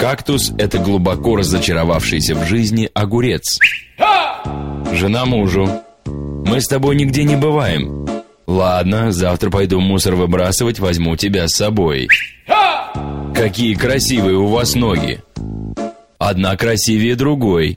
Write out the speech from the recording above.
Кактус – это глубоко разочаровавшийся в жизни огурец. Жена мужу. Мы с тобой нигде не бываем. Ладно, завтра пойду мусор выбрасывать, возьму тебя с собой. Какие красивые у вас ноги. Одна красивее другой.